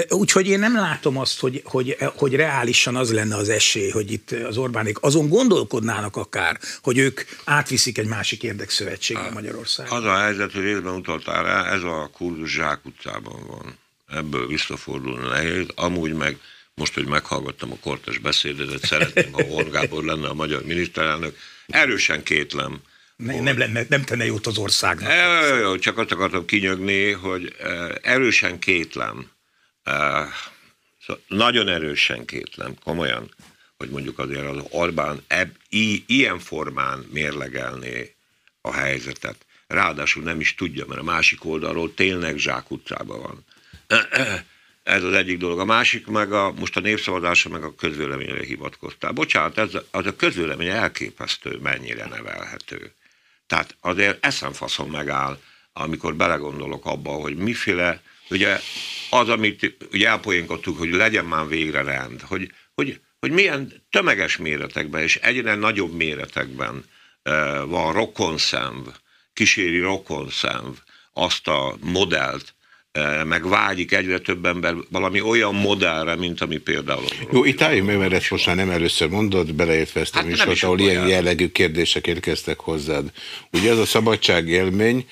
Speaker 2: Úgyhogy én nem látom azt, hogy, hogy, hogy reálisan az lenne az esély, hogy itt az Orbánék azon gondolkodnának akár, hogy ők átviszik egy másik érdekszövetségbe Magyarországra.
Speaker 3: Az a helyzet, hogy részben utaltál rá, ez a kurzus zsákutcában van ebből visszafordulni nehéz. Amúgy meg most, hogy meghallgattam a kortes beszédedet, szeretném, ha Orgábor lenne a magyar miniszterelnök. Erősen kétlem.
Speaker 2: Ne, nem, lenne, nem tenne jót az országnak.
Speaker 3: E, csak azt akartam kinyögni, hogy erősen kétlem, szóval nagyon erősen kétlem, komolyan, hogy mondjuk azért az Orbán ebb, i, ilyen formán mérlegelné a helyzetet. Ráadásul nem is tudja, mert a másik oldalról tényleg zsákutcában van. Ez az egyik dolog. A másik meg a, most a népszavazásra meg a közvéleményre hivatkoztál. Bocsánat, ez, az a közvélemény elképesztő, mennyire nevelhető. Tehát azért eszemfaszom megáll, amikor belegondolok abba, hogy miféle, ugye az, amit ugye elpoénkodtuk, hogy legyen már végre rend, hogy, hogy, hogy milyen tömeges méretekben és egyre nagyobb méretekben van rokonszenv, kíséri rokonszenv azt a modellt, meg vágyik egyre több ember valami olyan modellre, mint ami például...
Speaker 1: Jó, itt álljunk mert ezt most már nem először mondod, beleértve ezt a hát műsort, ahol ilyen jellegű kérdések érkeztek hozzád. Ugye az a szabadság élmény,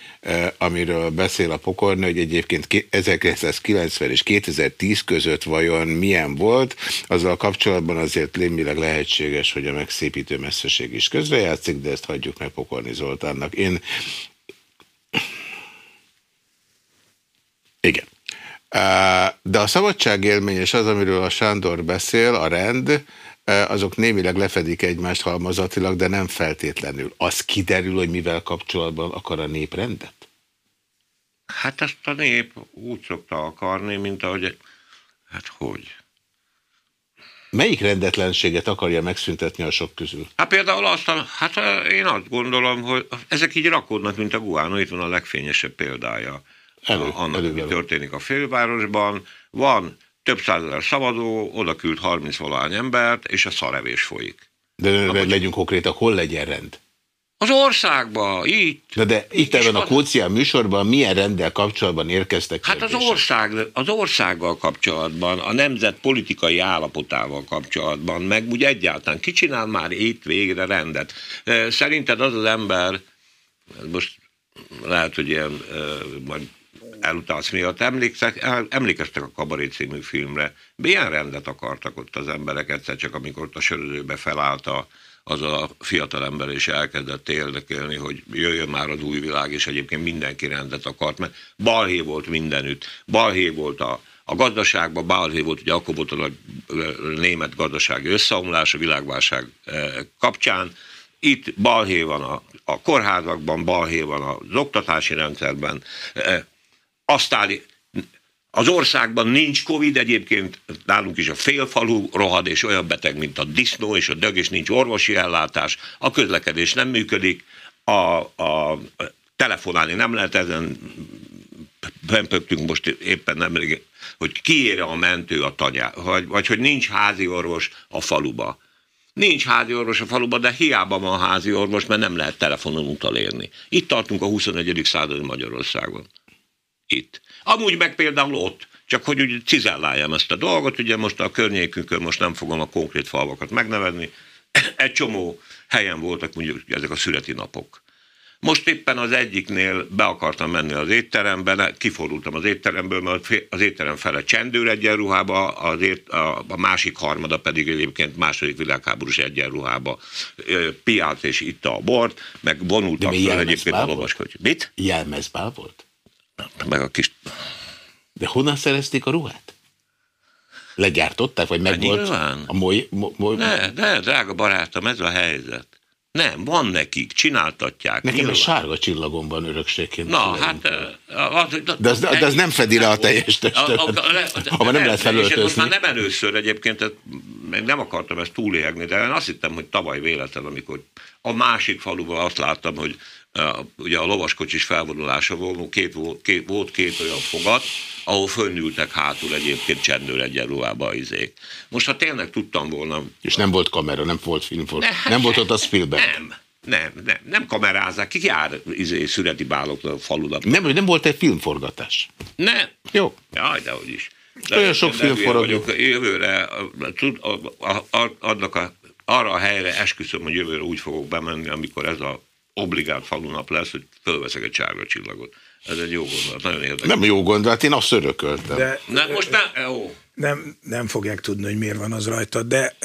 Speaker 1: amiről beszél a pokorna, hogy egyébként 1990 és 2010 között vajon milyen volt, azzal kapcsolatban azért lémileg lehetséges, hogy a megszépítő messzeség is közrejátszik, de ezt hagyjuk meg Pokorni Zoltánnak. Én Igen. De a szabadság élmény és az, amiről a Sándor beszél, a rend, azok némileg lefedik egymást halmazatilag, de nem feltétlenül. Az kiderül, hogy mivel kapcsolatban akar a nép rendet?
Speaker 3: Hát ezt a nép úgy szokta akarni, mint ahogy... Hát hogy?
Speaker 1: Melyik rendetlenséget akarja megszüntetni a sok közül?
Speaker 3: Hát például azt, a, hát én azt gondolom, hogy ezek így rakódnak, mint a guánó, itt van a legfényesebb példája elő, annak, elő, ami történik a félvárosban. Van több százezer szabadó, oda küld 30 valány embert, és a szarevés folyik.
Speaker 1: De Na, legyünk konkrétak, hol legyen rend?
Speaker 3: Az országban, itt.
Speaker 1: Na de itt ebben a Kócián műsorban milyen rendel kapcsolatban érkeztek?
Speaker 3: Hát az, ország, az országgal kapcsolatban, a nemzet politikai állapotával kapcsolatban, meg úgy egyáltalán kicsinál már itt végre rendet. Szerinted az az ember, most lehet, hogy ilyen majd elutalsz miatt. Emlékszek, emlékeztek a Kabaré című filmre. Milyen rendet akartak ott az emberek egyszer csak, amikor ott a sörözőbe felállta az a fiatal ember, és elkezdett érdekelni, hogy jöjjön már az új világ, és egyébként mindenki rendet akart, mert balhé volt mindenütt. Balhé volt a, a gazdaságban, balhé volt ugye akkor volt a német gazdasági összeomlás a világválság kapcsán, itt balhé van a, a kórházakban, balhé van az oktatási rendszerben, aztán az országban nincs Covid, egyébként nálunk is a félfalú rohad, és olyan beteg, mint a disznó és a dög, és nincs orvosi ellátás, a közlekedés nem működik, a, a telefonálni nem lehet ezen pempögtünk most éppen nemrég, hogy kiére a mentő a tanyá, vagy, vagy hogy nincs házi orvos a faluba. Nincs házi orvos a faluba, de hiába van házi orvos, mert nem lehet telefonon utalérni. Itt tartunk a 21. századi Magyarországon itt. Amúgy meg például ott, csak hogy úgy cizelláljam ezt a dolgot, ugye most a környékünkön most nem fogom a konkrét falvakat megnevezni, *coughs* egy csomó helyen voltak mondjuk ezek a születi napok. Most éppen az egyiknél be akartam menni az étterembe, kifordultam az étteremből, mert az étterem fele csendőr egyenruhába, az ét, a, a másik harmada pedig egyébként második világháborús egyenruhába piált és itta a bort, meg vonultak fel egyébként a lovaskodj.
Speaker 1: Mit? Jelmezbál volt?
Speaker 3: Meg a kis...
Speaker 1: De honnan szerezték a ruhát? Legyártották, vagy meg volt
Speaker 3: nyilván.
Speaker 1: a moly, moly...
Speaker 3: Ne, de, drága barátom, ez a helyzet. Nem, van nekik, csináltatják.
Speaker 1: Nekem a sárga csillagomban örökségként.
Speaker 3: Na, hát...
Speaker 1: Az, de, az, de az nem fedi le a teljes testet. Ha nem, lehet felöltözni. Most
Speaker 3: már nem először egyébként, meg nem akartam ezt túlélni, de én azt hittem, hogy tavaly véletlen, amikor a másik faluval azt láttam, hogy ugye a lovaskocsis felvonulása volt, két, két, volt két olyan fogat, ahol fönnültek hátul egyébként csendőr egyenruhába izék. Most ha tényleg tudtam volna...
Speaker 1: És nem volt kamera, nem volt film, ne, nem volt ott a Spielberg.
Speaker 3: Nem, nem, nem, nem kamerázzák, ki jár izé, szüreti bálok a faludat.
Speaker 1: Nem, nem volt egy filmforgatás.
Speaker 3: Nem.
Speaker 1: Jó.
Speaker 3: Jaj, de hogy is.
Speaker 1: De Olyan sok film forog.
Speaker 3: Jövőre tud, adnak a, arra a helyre esküszöm, hogy jövőre úgy fogok bemenni, amikor ez a obligát falunap lesz, hogy fölveszek egy sárga csillagot. Ez egy jó gondolat, nagyon érdekes.
Speaker 1: Nem jó gondolat, én azt örököltem.
Speaker 3: De, nem, most nem, jó.
Speaker 2: Nem, nem fogják tudni, hogy miért van az rajta, de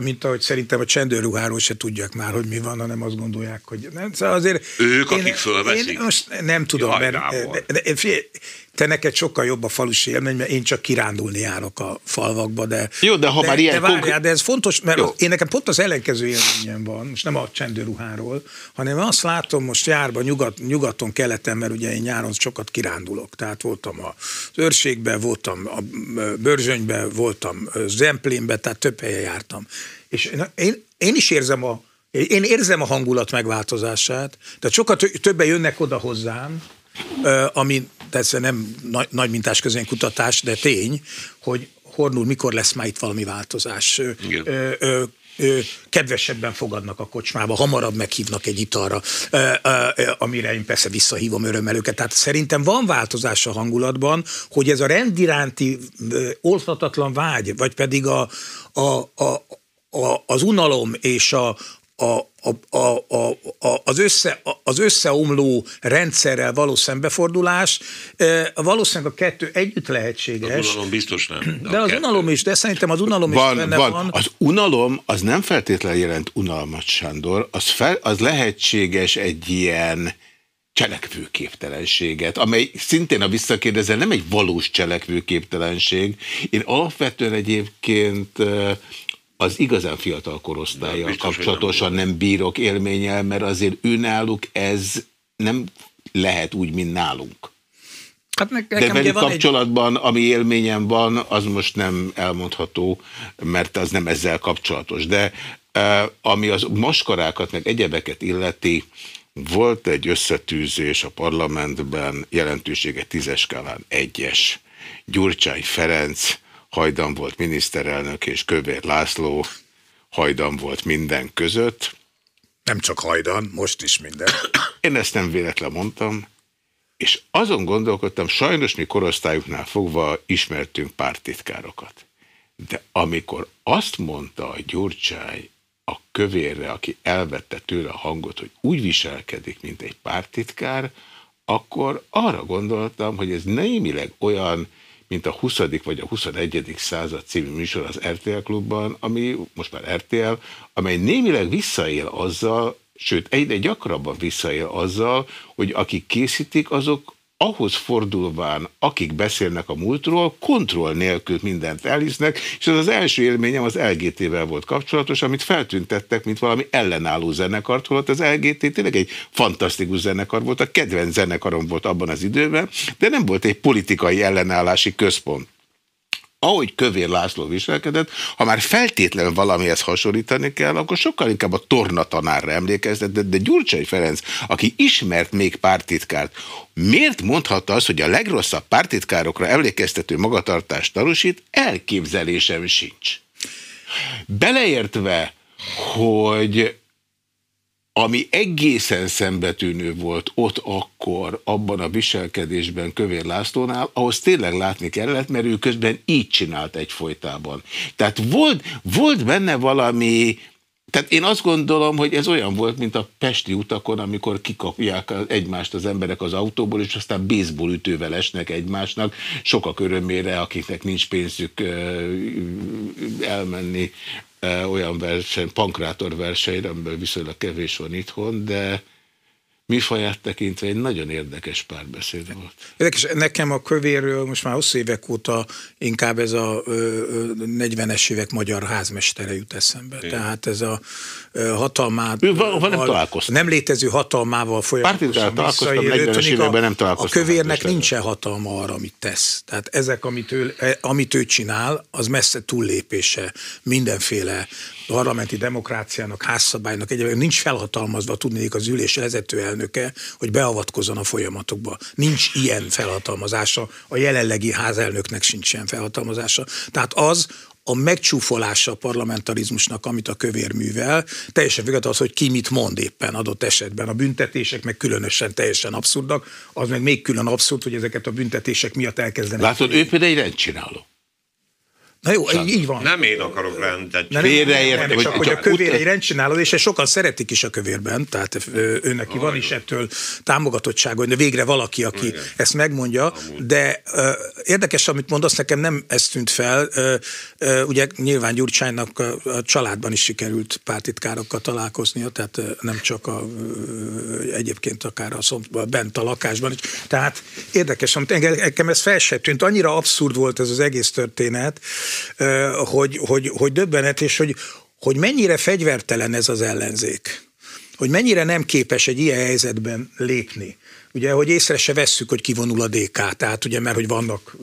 Speaker 2: mint ahogy szerintem a csendőrruháról se tudják már, hogy mi van, hanem azt gondolják, hogy nem. Szóval azért
Speaker 3: ők, én, akik fölveszik?
Speaker 2: Én most nem tudom, Jaj, mert de, de, de, te neked sokkal jobb a falusi élmény, mert én csak kirándulni járok a falvakba, de...
Speaker 1: Jó, de ha de, már ilyen...
Speaker 2: De, várjál, konkrét... de ez fontos, mert Jó. én nekem pont az ellenkező élményem van, most nem a csendőruháról, hanem azt látom most járba nyugat, nyugaton, keleten, mert ugye én nyáron sokat kirándulok, tehát voltam az őrségbe, voltam a Börzsönybe, voltam Zemplénbe, tehát több helyen jártam. És én, én is érzem a én érzem a hangulat megváltozását, tehát sokkal többen jönnek oda hozzám, ami persze nem nagy, nagy mintás közönkutatás, de tény, hogy Hornul mikor lesz már itt valami változás. Ö, kedvesebben fogadnak a kocsmába, hamarabb meghívnak egy italra, amire én persze visszahívom örömmel őket. Tehát szerintem van változás a hangulatban, hogy ez a rendiránti olthatatlan vágy, vagy pedig a, a, a, a, az unalom és a, a, a, a, a, az, össze, az összeomló rendszerrel való szembefordulás, valószínűleg a kettő együtt lehetséges.
Speaker 3: Az unalom biztos nem.
Speaker 2: De, de az kettő. unalom is, de szerintem az unalom
Speaker 1: van,
Speaker 2: is benne
Speaker 1: van.
Speaker 2: van.
Speaker 1: Az unalom az nem feltétlenül jelent unalmat, Sándor, az, fel, az lehetséges egy ilyen cselekvőképtelenséget, amely szintén a visszakérdezel nem egy valós cselekvőképtelenség. Én alapvetően egyébként az igazán fiatal korosztályjal kapcsolatosan nem, nem bírok élménnyel, mert azért ő náluk ez nem lehet úgy, mint nálunk. Hát nekem De velük kapcsolatban, egy... ami élményem van, az most nem elmondható, mert az nem ezzel kapcsolatos. De ami az maskarákat, meg egyebeket illeti, volt egy összetűzés a parlamentben, jelentősége tízes skálán egyes. Gyurcsány Ferenc hajdan volt miniszterelnök és Kövér László hajdan volt minden között.
Speaker 2: Nem csak hajdan, most is minden.
Speaker 1: Én ezt nem véletlen mondtam, és azon gondolkodtam, sajnos mi korosztályuknál fogva ismertünk pártitkárokat. De amikor azt mondta a Gyurcsány a kövérre, aki elvette tőle a hangot, hogy úgy viselkedik, mint egy pártitkár, akkor arra gondoltam, hogy ez némileg olyan, mint a 20. vagy a 21. század című műsor az RTL klubban, ami most már RTL, amely némileg visszaél azzal, sőt egyre gyakrabban visszaél azzal, hogy akik készítik, azok ahhoz fordulván, akik beszélnek a múltról, kontroll nélkül mindent elhisznek, és ez az első élményem az LGT-vel volt kapcsolatos, amit feltüntettek, mint valami ellenálló zenekart, holott az LGT tényleg egy fantasztikus zenekar volt, a kedvenc zenekarom volt abban az időben, de nem volt egy politikai ellenállási központ ahogy Kövér László viselkedett, ha már feltétlenül valamihez hasonlítani kell, akkor sokkal inkább a torna tanárra emlékeztet, de, de Gyurcsai Ferenc, aki ismert még pártitkárt, miért mondhatta azt, hogy a legrosszabb pártitkárokra emlékeztető magatartást tanúsít, elképzelésem sincs. Beleértve, hogy ami egészen szembetűnő volt ott akkor, abban a viselkedésben Kövér Lászlónál, ahhoz tényleg látni kellett, mert ő közben így csinált egyfolytában. Tehát volt, volt benne valami, tehát én azt gondolom, hogy ez olyan volt, mint a pesti utakon, amikor kikapják egymást az emberek az autóból, és aztán baseball ütővel esnek egymásnak, sokak örömére, akiknek nincs pénzük elmenni olyan verseny, pankrátor versenyre, amiből viszonylag kevés van itthon, de, műfaját tekintve egy nagyon érdekes párbeszéd volt.
Speaker 2: Érdekes, nekem a kövérről most már hosszú évek óta inkább ez a 40-es évek magyar házmestere jut eszembe. Igen. Tehát ez a hatalmát...
Speaker 1: Ő van, van nem találkoztam.
Speaker 2: Nem létező hatalmával folyamatosan
Speaker 1: visszaélő. nem találkoztam.
Speaker 2: A kövérnek nincsen hatalma arra, amit tesz. Tehát ezek, amit ő, e, amit ő csinál, az messze túllépése mindenféle parlamenti demokráciának, házszabálynak egyébként nincs felhatalmazva, tudnék az ülés vezető elnöke, hogy beavatkozzon a folyamatokba. Nincs ilyen felhatalmazása, a jelenlegi házelnöknek sincs ilyen felhatalmazása. Tehát az, a megcsúfolása a parlamentarizmusnak, amit a kövér művel, teljesen függetlenül az, hogy ki mit mond éppen adott esetben. A büntetések meg különösen teljesen abszurdak, az meg még külön abszurd, hogy ezeket a büntetések miatt elkezdenek.
Speaker 1: Látod, ő például egy rendcsináló.
Speaker 2: Na jó, így, így van.
Speaker 3: Nem én akarok rendet.
Speaker 2: Nem, Félreért, hogy, csak hogy a kövér egy rendcsináló, és sokan szeretik is a kövérben, tehát őnek oh, van is ettől támogatottsága, hogy végre valaki, aki Igen. ezt megmondja, Amúgy. de uh, érdekes, amit mondasz, nekem nem ez tűnt fel. Uh, uh, ugye nyilván Gyurcsánynak a, a családban is sikerült pártitkárokkal találkoznia, tehát nem csak a, egyébként akár a, szomb, bent a lakásban. Tehát érdekes, amit engem, engem ez fel se tűnt. Annyira abszurd volt ez az egész történet, hogy, hogy, hogy döbbenet, és hogy, hogy mennyire fegyvertelen ez az ellenzék. Hogy mennyire nem képes egy ilyen helyzetben lépni. Ugye, hogy észre se vesszük, hogy kivonul a DK, tehát ugye, mert hogy vannak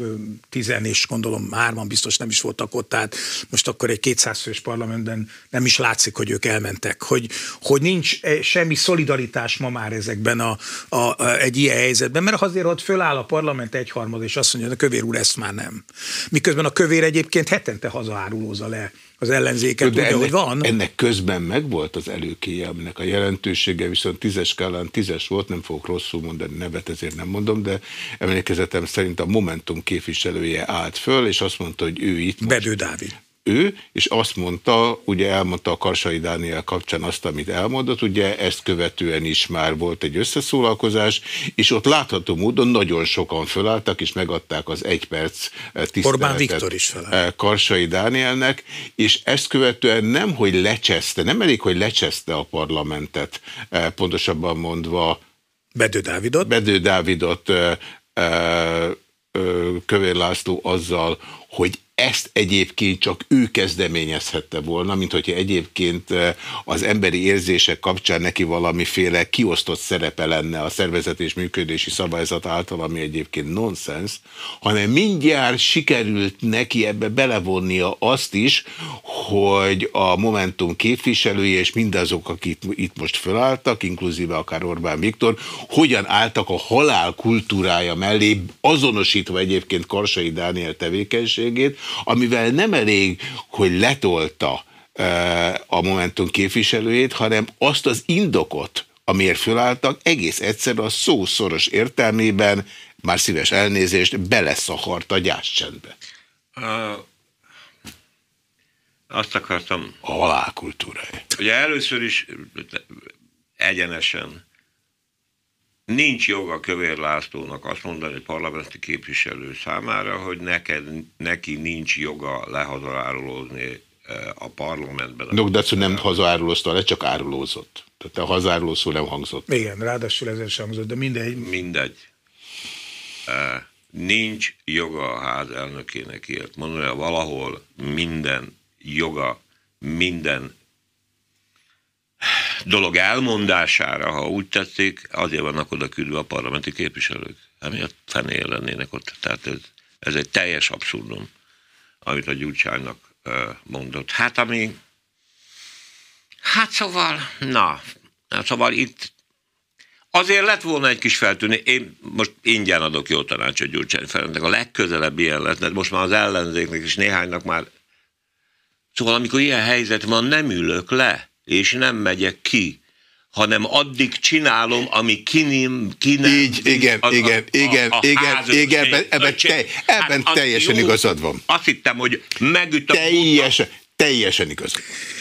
Speaker 2: tizen, és gondolom hárman biztos nem is voltak ott, tehát most akkor egy 200 fős parlamentben nem is látszik, hogy ők elmentek, hogy, hogy nincs e, semmi szolidaritás ma már ezekben a, a, a egy ilyen helyzetben, mert azért ott föláll a parlament egyharmad, és azt mondja, hogy a kövér úr ezt már nem. Miközben a kövér egyébként hetente hazaárulózza le az ellenzéket,
Speaker 1: de ennek, hogy van. Ennek közben megvolt az előkéje, aminek a jelentősége viszont tízes skálán tízes volt, nem fogok rosszul mondani nevet, ezért nem mondom, de emlékezetem szerint a Momentum képviselője állt föl, és azt mondta, hogy ő itt
Speaker 2: Bedő most, Dávid
Speaker 1: ő, és azt mondta, ugye elmondta a Karsai Dániel kapcsán azt, amit elmondott, ugye ezt követően is már volt egy összeszólalkozás, és ott látható módon nagyon sokan fölálltak, és megadták az egy perc tiszteletet
Speaker 2: Orbán Viktor is felállt.
Speaker 1: Karsai Dánielnek, és ezt követően nem, hogy lecseszte, nem elég, hogy lecseszte a parlamentet, pontosabban mondva
Speaker 2: Bedő Dávidot,
Speaker 1: Bedő Dávidot Kövér László azzal, hogy ezt egyébként csak ő kezdeményezhette volna, mint hogyha egyébként az emberi érzések kapcsán neki valamiféle kiosztott szerepe lenne a szervezet és működési szabályzat által, ami egyébként nonsens, hanem mindjárt sikerült neki ebbe belevonnia azt is, hogy a Momentum képviselői és mindazok, akik itt most felálltak, inkluzíve akár Orbán Viktor, hogyan álltak a halál kultúrája mellé, azonosítva egyébként Karsai Dániel tevékenységét, amivel nem elég, hogy letolta a Momentum képviselőjét, hanem azt az indokot, amiért fölálltak, egész egyszer a szó szoros értelmében, már szíves elnézést, beleszahart a gyászcsendbe. Uh,
Speaker 3: azt akartam...
Speaker 1: A halálkultúrája.
Speaker 3: Ugye először is egyenesen Nincs joga Kövér Lászlónak azt mondani egy parlamenti képviselő számára, hogy neked, neki nincs joga lehazarárulózni eh, a parlamentben.
Speaker 1: No, de nem hazárulózta le, csak árulózott. Tehát a hazáruló szó nem hangzott.
Speaker 2: Igen, ráadásul ezen sem hangzott, de mindegy.
Speaker 3: Mindegy. Uh, nincs joga a ház elnökének ilyet mondani, valahol minden joga, minden dolog elmondására, ha úgy tették, azért vannak oda küldve a parlamenti képviselők. Emiatt fenél lennének ott. Tehát ez, ez egy teljes abszurdum, amit a Gyurcsánynak mondott. Hát ami... Hát szóval, na, hát szóval itt azért lett volna egy kis feltűnni. Én most ingyen adok jó tanácsot Gyurcsány Ferencnek. A legközelebb ilyen lett, mert most már az ellenzéknek és néhánynak már... Szóval amikor ilyen helyzet van, nem ülök le és nem megyek ki, hanem addig csinálom, ami kinim, kinem...
Speaker 1: Így, igen, igen, a, igen, a, a igen, igen, ebben, ebben, te, ebben hát, teljesen jó, igazad van.
Speaker 3: Azt hittem, hogy megüt a
Speaker 1: teljesen, Teljesen igaz.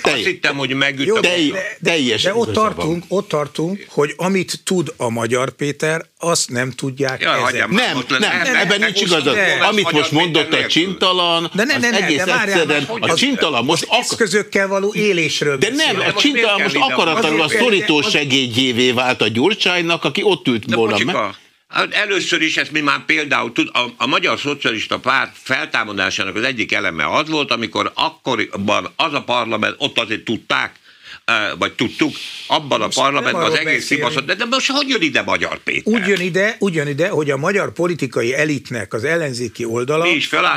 Speaker 3: Telj... Azt hittem, hogy megüt Jó,
Speaker 2: de, de, teljesen de ott tartunk, ott tartunk, hogy amit tud a magyar Péter, azt nem tudják ja,
Speaker 1: Nem, nem, nem, nem, ebben nincs igazad. Amit most mondott a csintalan, de ne, ne, ne, egész de egyszerűen, a csintalan most...
Speaker 2: Az eszközökkel való élésről
Speaker 1: De nem, a csintalan most akaratlanul a szorító segédjévé vált a Gyurcsánynak, aki ott ült volna meg.
Speaker 3: Hát először is ezt mi már például tud, a, a Magyar Szocialista Párt feltámadásának az egyik eleme az volt, amikor akkoriban az a parlament, ott azért tudták, vagy tudtuk, abban most a parlamentben az egész szibaszott, de, de most hogy jön ide Magyar Péter?
Speaker 2: Úgy jön ide, úgy jön ide, hogy a magyar politikai elitnek az ellenzéki oldala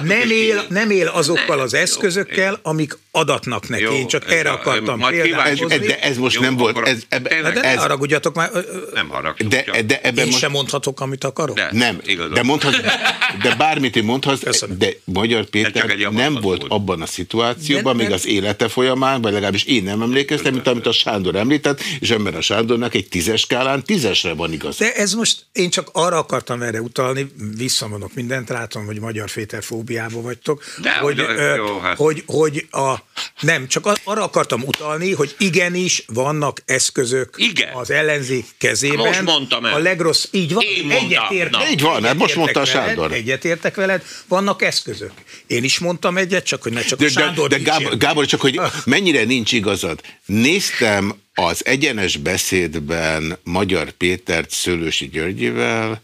Speaker 2: nem él, nem él azokkal ne, az eszközökkel, jó, amik adatnak neki. Jó, Én csak erre akartam
Speaker 1: például. De ez most jó, nem volt. Ez,
Speaker 2: ebbe, de ne ez, haragudjatok már.
Speaker 3: Nem haragudjatok. De,
Speaker 2: de ebben Én most, sem mondhatok, amit akarok? De,
Speaker 1: nem, de mondhatsz, *laughs* de bármit én mondhatsz, Köszönöm. de Magyar Péter nem volt abban a szituációban, még az élete folyamán, vagy legalábbis én nem emlékeztem, mint amit a Sándor említett, és ember a Sándornak egy tízes skálán tízesre van igaz.
Speaker 2: De ez most, én csak arra akartam erre utalni, visszamondok mindent, látom, hogy magyar féterfóbiában vagytok, De, hogy, ö, jó, hát. hogy, hogy a, nem, csak arra akartam utalni, hogy igenis vannak eszközök Igen. az ellenzék kezében.
Speaker 3: Most mondtam el.
Speaker 2: A legrossz, így van,
Speaker 1: egyetértek. Így van, egyet most mondta a Sándor.
Speaker 2: Egyetértek veled, vannak eszközök. Én is mondtam egyet, csak hogy ne csak de, a Sándor
Speaker 1: De, de Gábor, Gábor, csak hogy mennyire nincs igazad. Néztem az egyenes beszédben Magyar Pétert Szőlősi Györgyivel,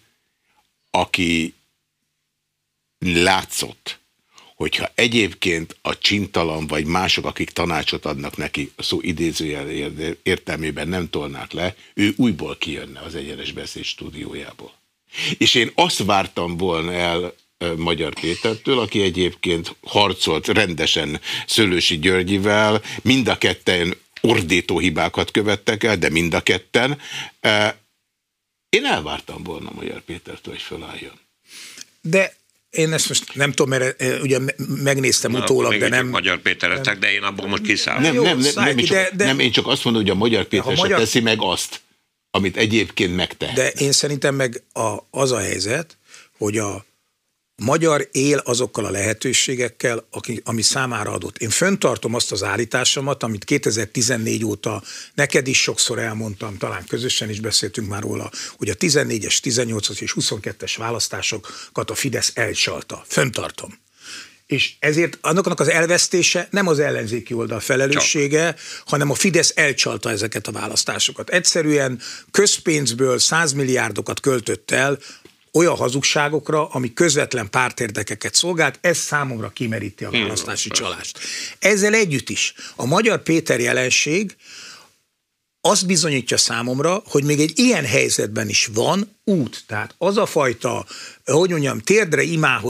Speaker 1: aki látszott, hogyha egyébként a csintalan vagy mások, akik tanácsot adnak neki, szó idézőjel értelmében nem tolnák le, ő újból kijönne az egyenes beszéd stúdiójából. És én azt vártam volna el Magyar Pétertől, aki egyébként harcolt rendesen Szőlősi Györgyivel, mind a ketten ordító hibákat követtek el, de mind a ketten. Én elvártam volna Magyar Pétertől, hogy fölálljon.
Speaker 2: De én ezt most nem tudom, mert ugye megnéztem Na, utólag, de nem...
Speaker 3: Magyar Péteretek, de én abból most kiszállom.
Speaker 1: Nem, nem, nem, nem, én csak, de, de, nem, én csak azt mondom, hogy a Magyar Péter magyar... teszi meg azt, amit egyébként megtehet.
Speaker 2: De én szerintem meg a, az a helyzet, hogy a magyar él azokkal a lehetőségekkel, aki, ami számára adott. Én föntartom azt az állításomat, amit 2014 óta neked is sokszor elmondtam, talán közösen is beszéltünk már róla, hogy a 14-es, 18-as és 22-es választásokat a Fidesz elcsalta. Föntartom. És ezért annak az elvesztése nem az ellenzéki oldal felelőssége, Csak. hanem a Fidesz elcsalta ezeket a választásokat. Egyszerűen közpénzből 100 milliárdokat költött el olyan hazugságokra, ami közvetlen pártérdekeket szolgált, ez számomra kimeríti a választási csalást. Ezzel együtt is a Magyar Péter jelenség azt bizonyítja számomra, hogy még egy ilyen helyzetben is van út. Tehát az a fajta, hogy mondjam, térdre imához